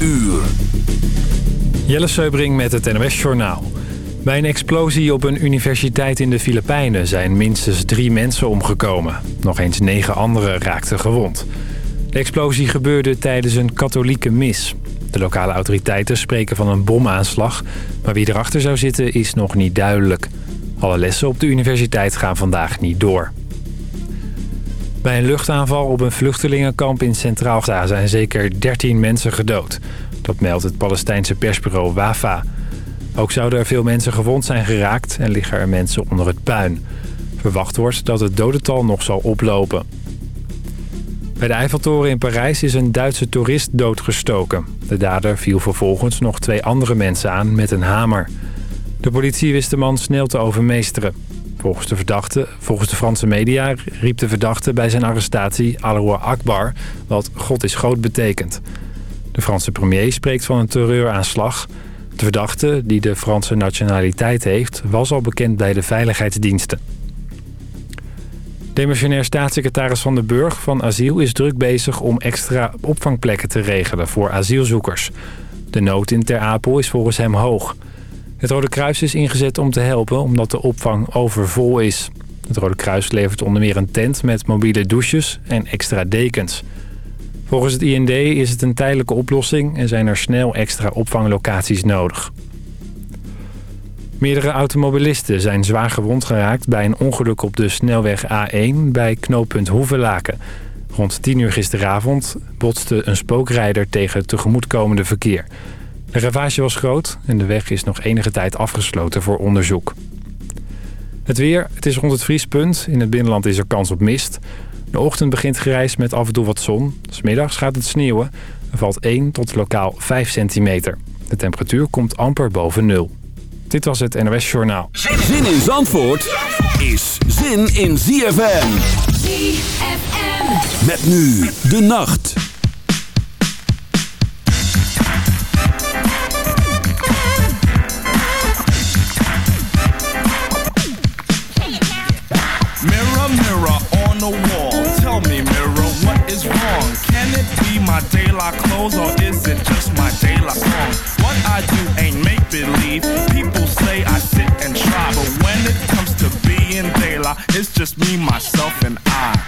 uur. Jelle Seubring met het NOS Journaal. Bij een explosie op een universiteit in de Filipijnen zijn minstens drie mensen omgekomen. Nog eens negen anderen raakten gewond. De explosie gebeurde tijdens een katholieke mis. De lokale autoriteiten spreken van een bomaanslag... maar wie erachter zou zitten is nog niet duidelijk. Alle lessen op de universiteit gaan vandaag niet door. Bij een luchtaanval op een vluchtelingenkamp in Centraal Gaza zijn zeker 13 mensen gedood. Dat meldt het Palestijnse persbureau WAFA. Ook zouden er veel mensen gewond zijn geraakt en liggen er mensen onder het puin. Verwacht wordt dat het dodental nog zal oplopen. Bij de Eiffeltoren in Parijs is een Duitse toerist doodgestoken. De dader viel vervolgens nog twee andere mensen aan met een hamer. De politie wist de man snel te overmeesteren. Volgens de, verdachte, volgens de Franse media riep de verdachte bij zijn arrestatie Allahu Akbar, wat God is groot betekent. De Franse premier spreekt van een terreuraanslag. De verdachte, die de Franse nationaliteit heeft, was al bekend bij de veiligheidsdiensten. Demissionair staatssecretaris Van den Burg van Asiel is druk bezig om extra opvangplekken te regelen voor asielzoekers. De nood in Ter Apel is volgens hem hoog. Het Rode Kruis is ingezet om te helpen omdat de opvang overvol is. Het Rode Kruis levert onder meer een tent met mobiele douches en extra dekens. Volgens het IND is het een tijdelijke oplossing en zijn er snel extra opvanglocaties nodig. Meerdere automobilisten zijn zwaar gewond geraakt bij een ongeluk op de snelweg A1 bij knooppunt Hoevelaken. Rond 10 uur gisteravond botste een spookrijder tegen het tegemoetkomende verkeer. De ravage was groot en de weg is nog enige tijd afgesloten voor onderzoek. Het weer, het is rond het vriespunt. In het binnenland is er kans op mist. De ochtend begint grijs met af en toe wat zon. Smiddags gaat het sneeuwen. Er valt 1 tot lokaal 5 centimeter. De temperatuur komt amper boven nul. Dit was het NOS Journaal. Zin in Zandvoort is zin in ZFM. ZFM. Met nu de nacht. My daylight clothes or is it just my daylight song? What I do ain't make believe. People say I sit and try, but when it comes to being daylight, it's just me, myself, and I.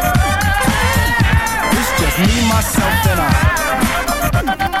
Me, myself, and I.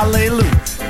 hallelujah.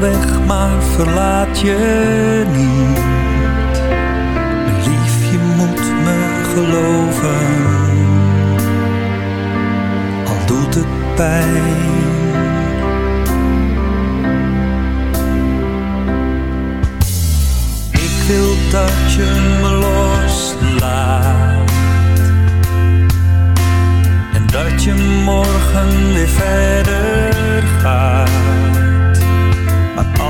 weg, maar verlaat je niet. Mijn je moet me geloven, al doet het pijn. Ik wil dat je me loslaat. En dat je morgen weer verder gaat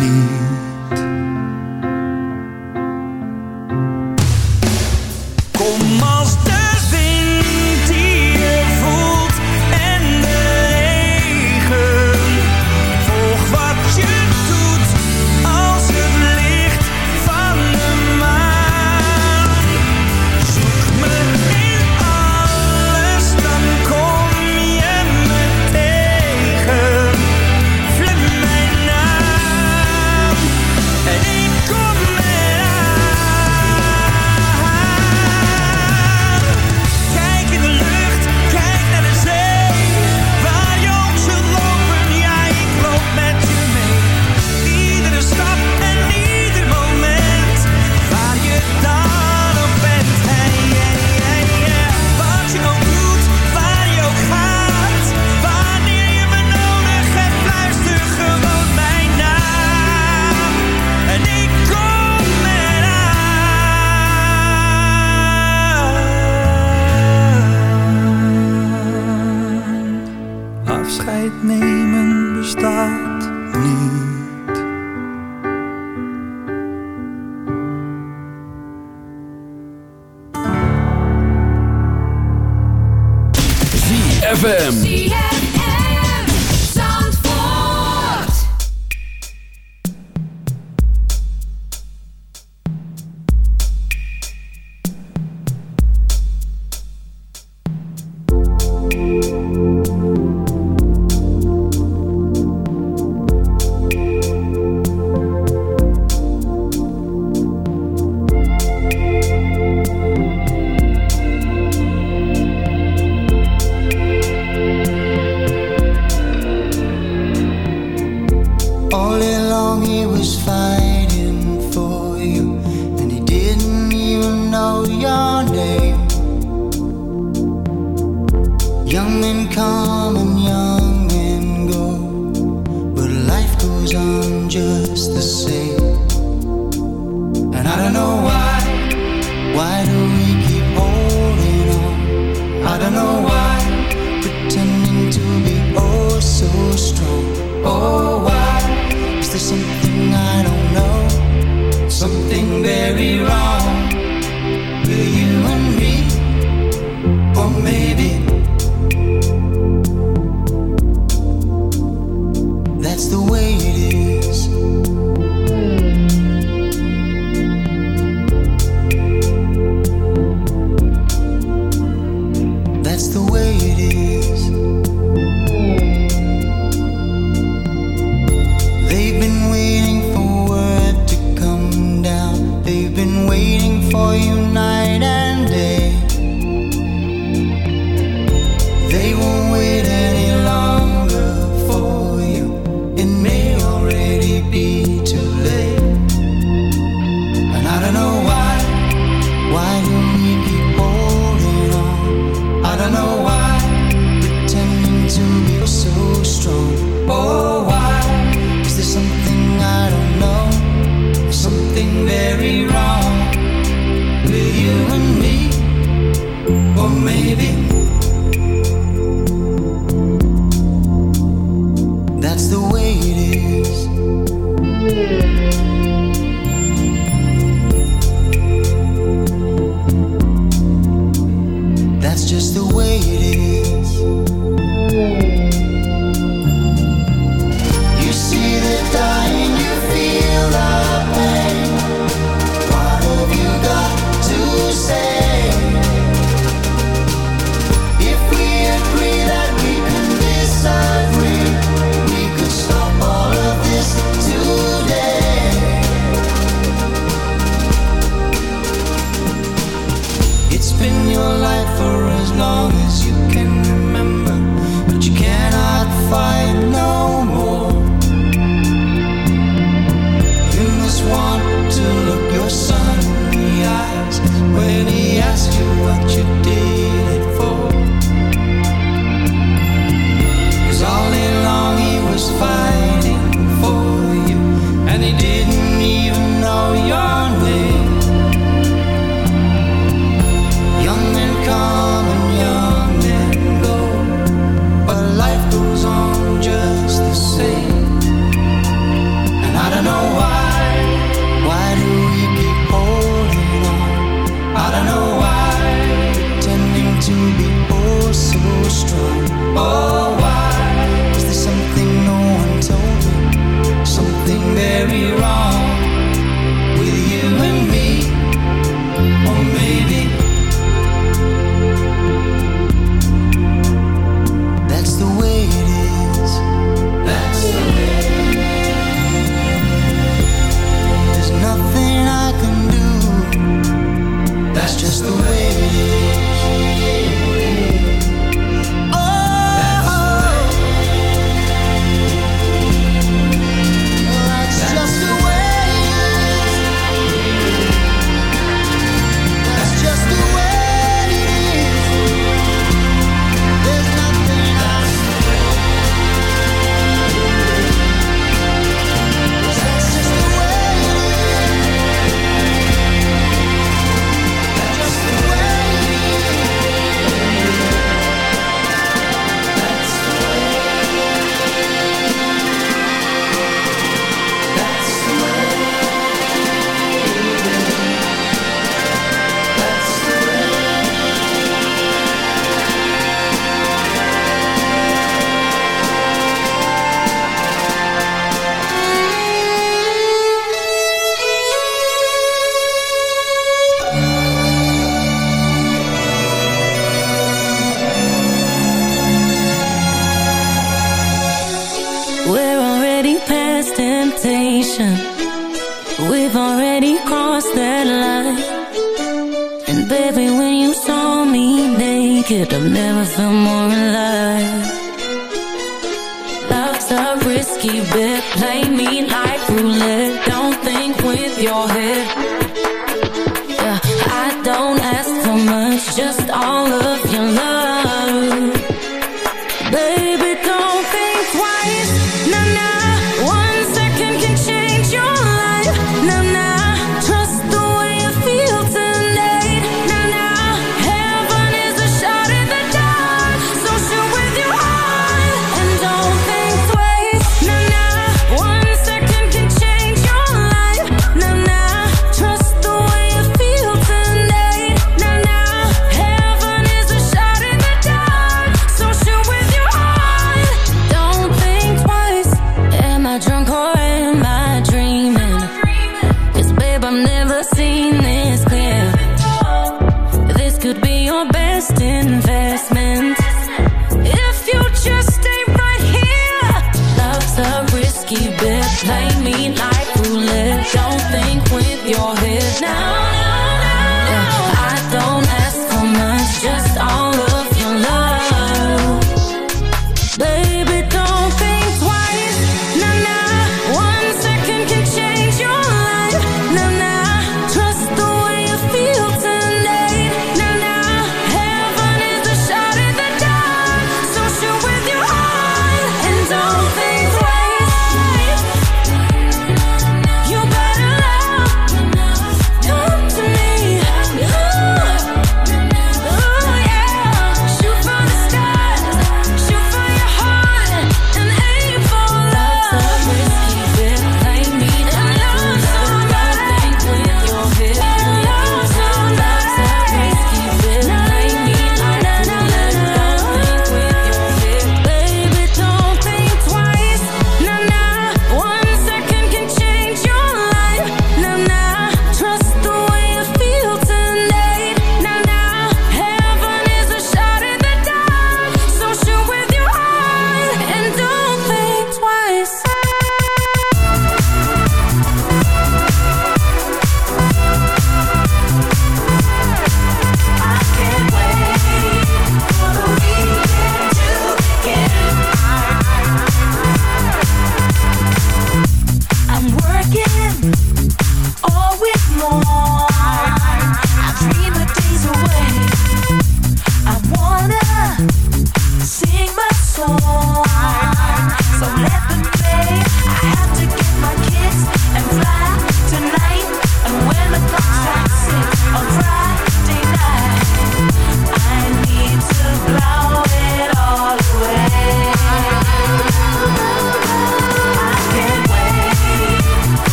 need.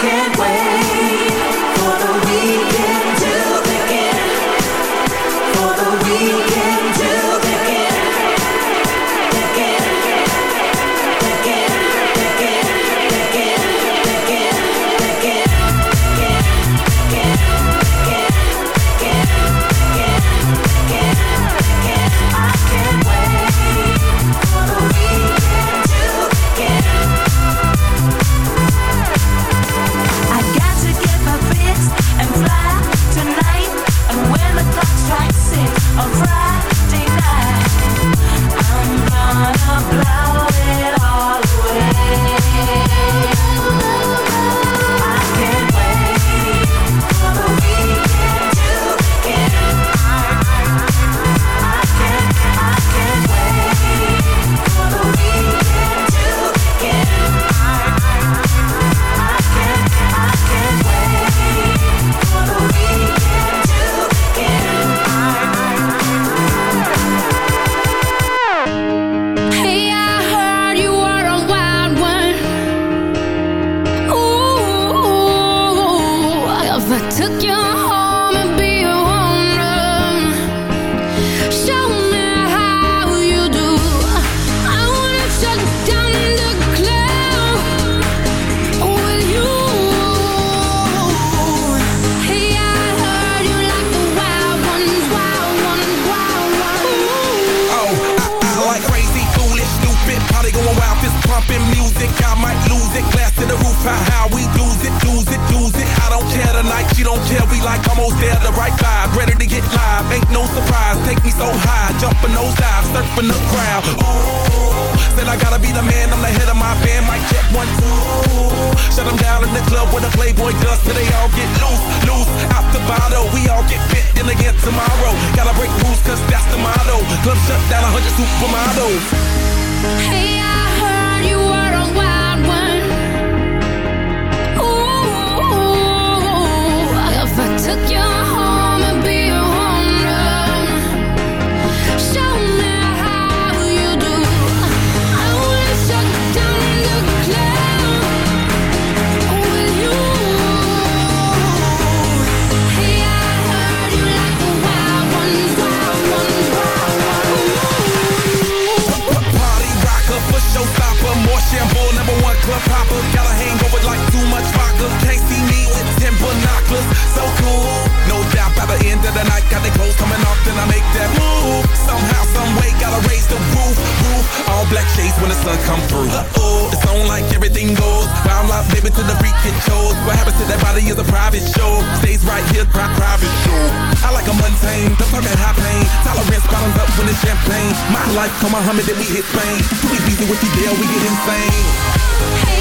Can't wait jumping those dives, surfing the crowd. Ooh, said I gotta be the man, I'm the head of my band. Mic check one, two. Shut them down in the club where the Playboy does till they all get loose, loose. Out the bottle, we all get fit in again tomorrow. Gotta break rules, cause that's the motto. Club shut down, 100 supermodels. Hey, I heard you were a wild one. Ooh, if I took you home hopper. Got a hangover like too much vodka. Can't see me with ten binoculars. So cool, no doubt by the end of the night, got the clothes coming off, then I make that move. Somehow, some way, gotta raise the roof, roof. All black shades when the sun come through. Uh-oh, it's on like everything goes. Wild life, baby, to the freak it shows. What happens to that body is a private show. Stays right here, pri- private show. I like a mundane, don't talk high pain. Tolerance bottoms up when it's champagne. My life, come on, Muhammad, then we hit Spain. Too easy with you, deal, we get insane. Hey,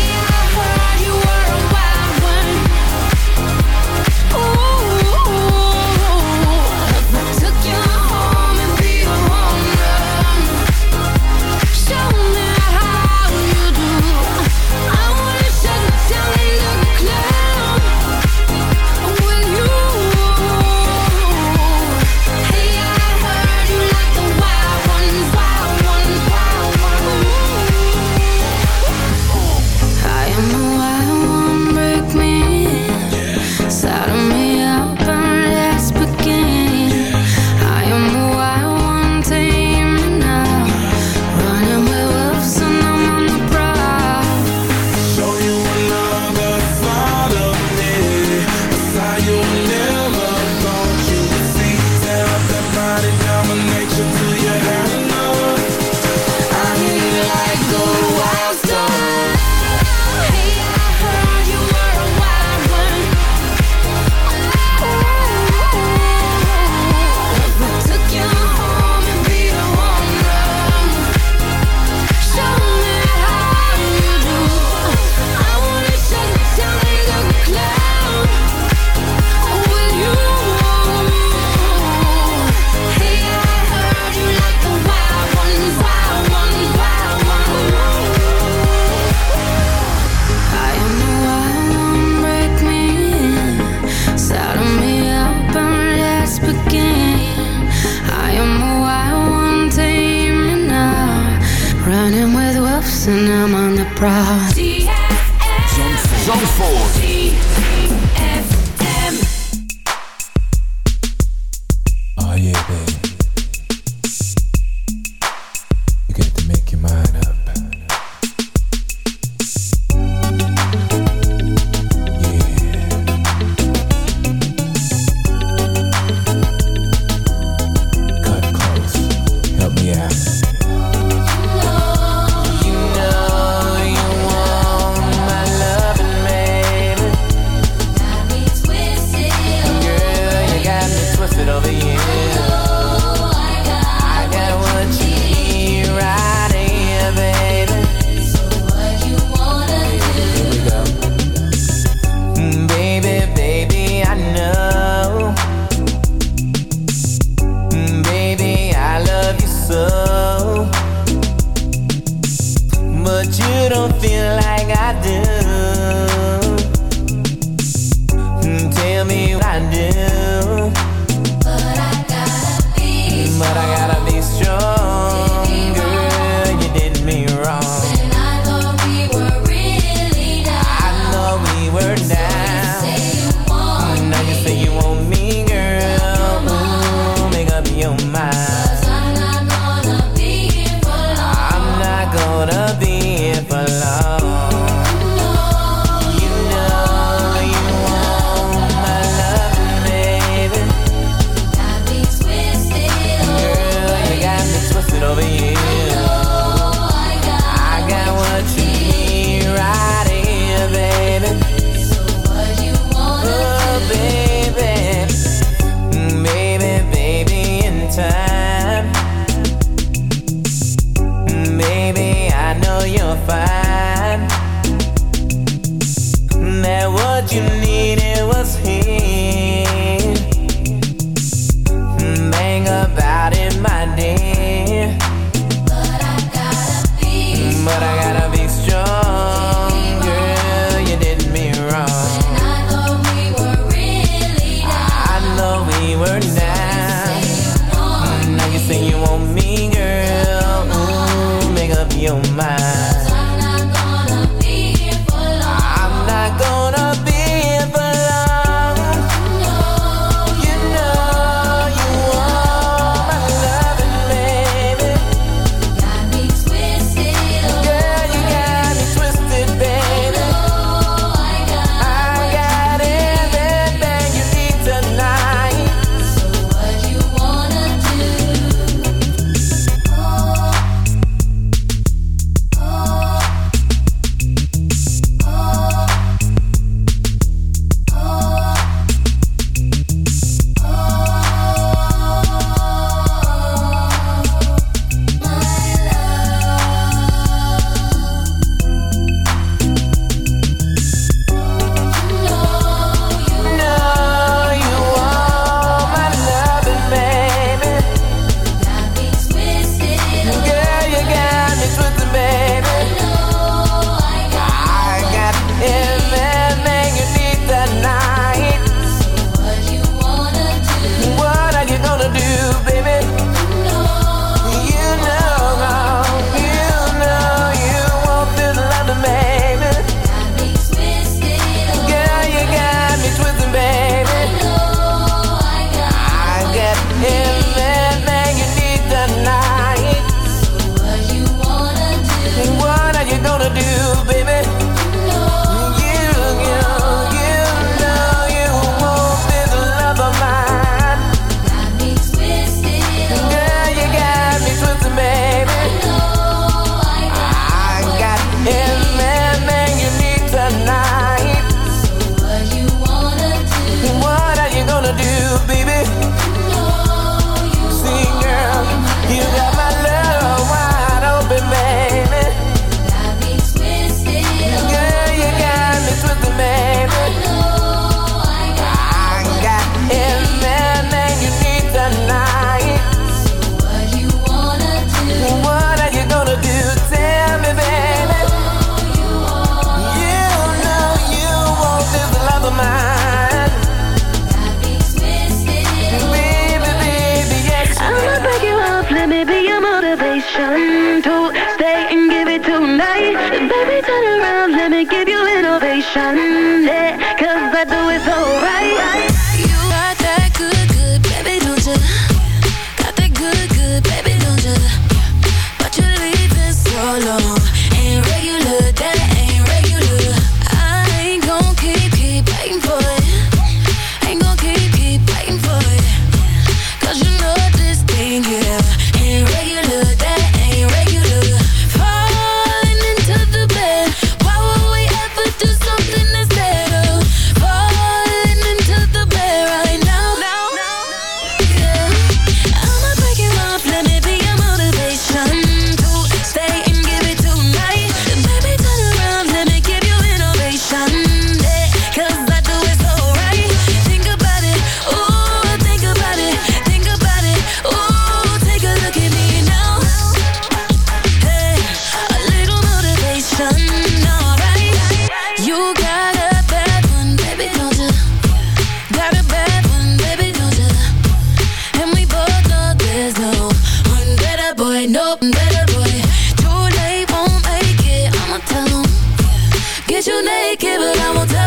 naked, but I won't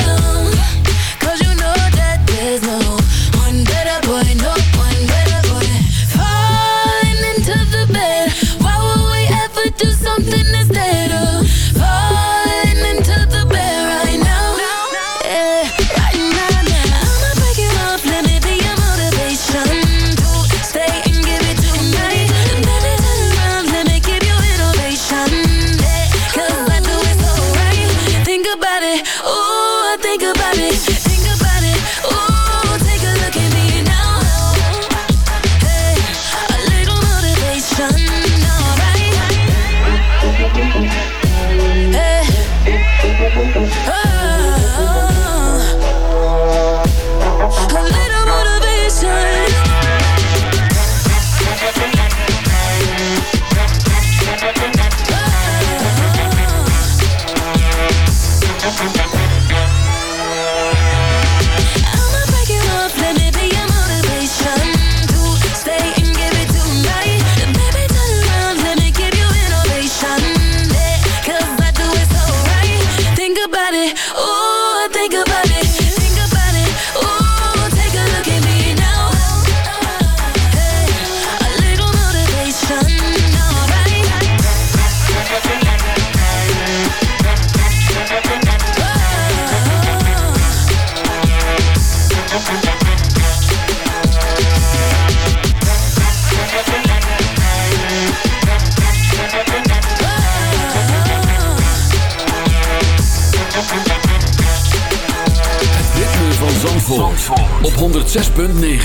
106.9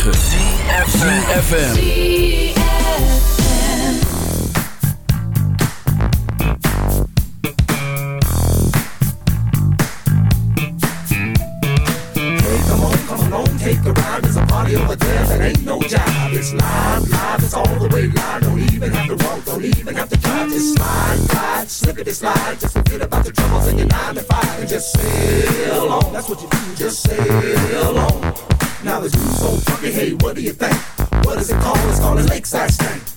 FM. take the ride. There's a party over there that ain't no job. It's live, live, it's all the way live. Don't even have to walk, don't even have to drive. Just slide, slide, slippity slide. Just forget about the troubles in your nine to five just stay alone. That's what you do, just stay alone. Now the dudes so funky, hey, what do you think? What is it called? It's called a lakeside stank.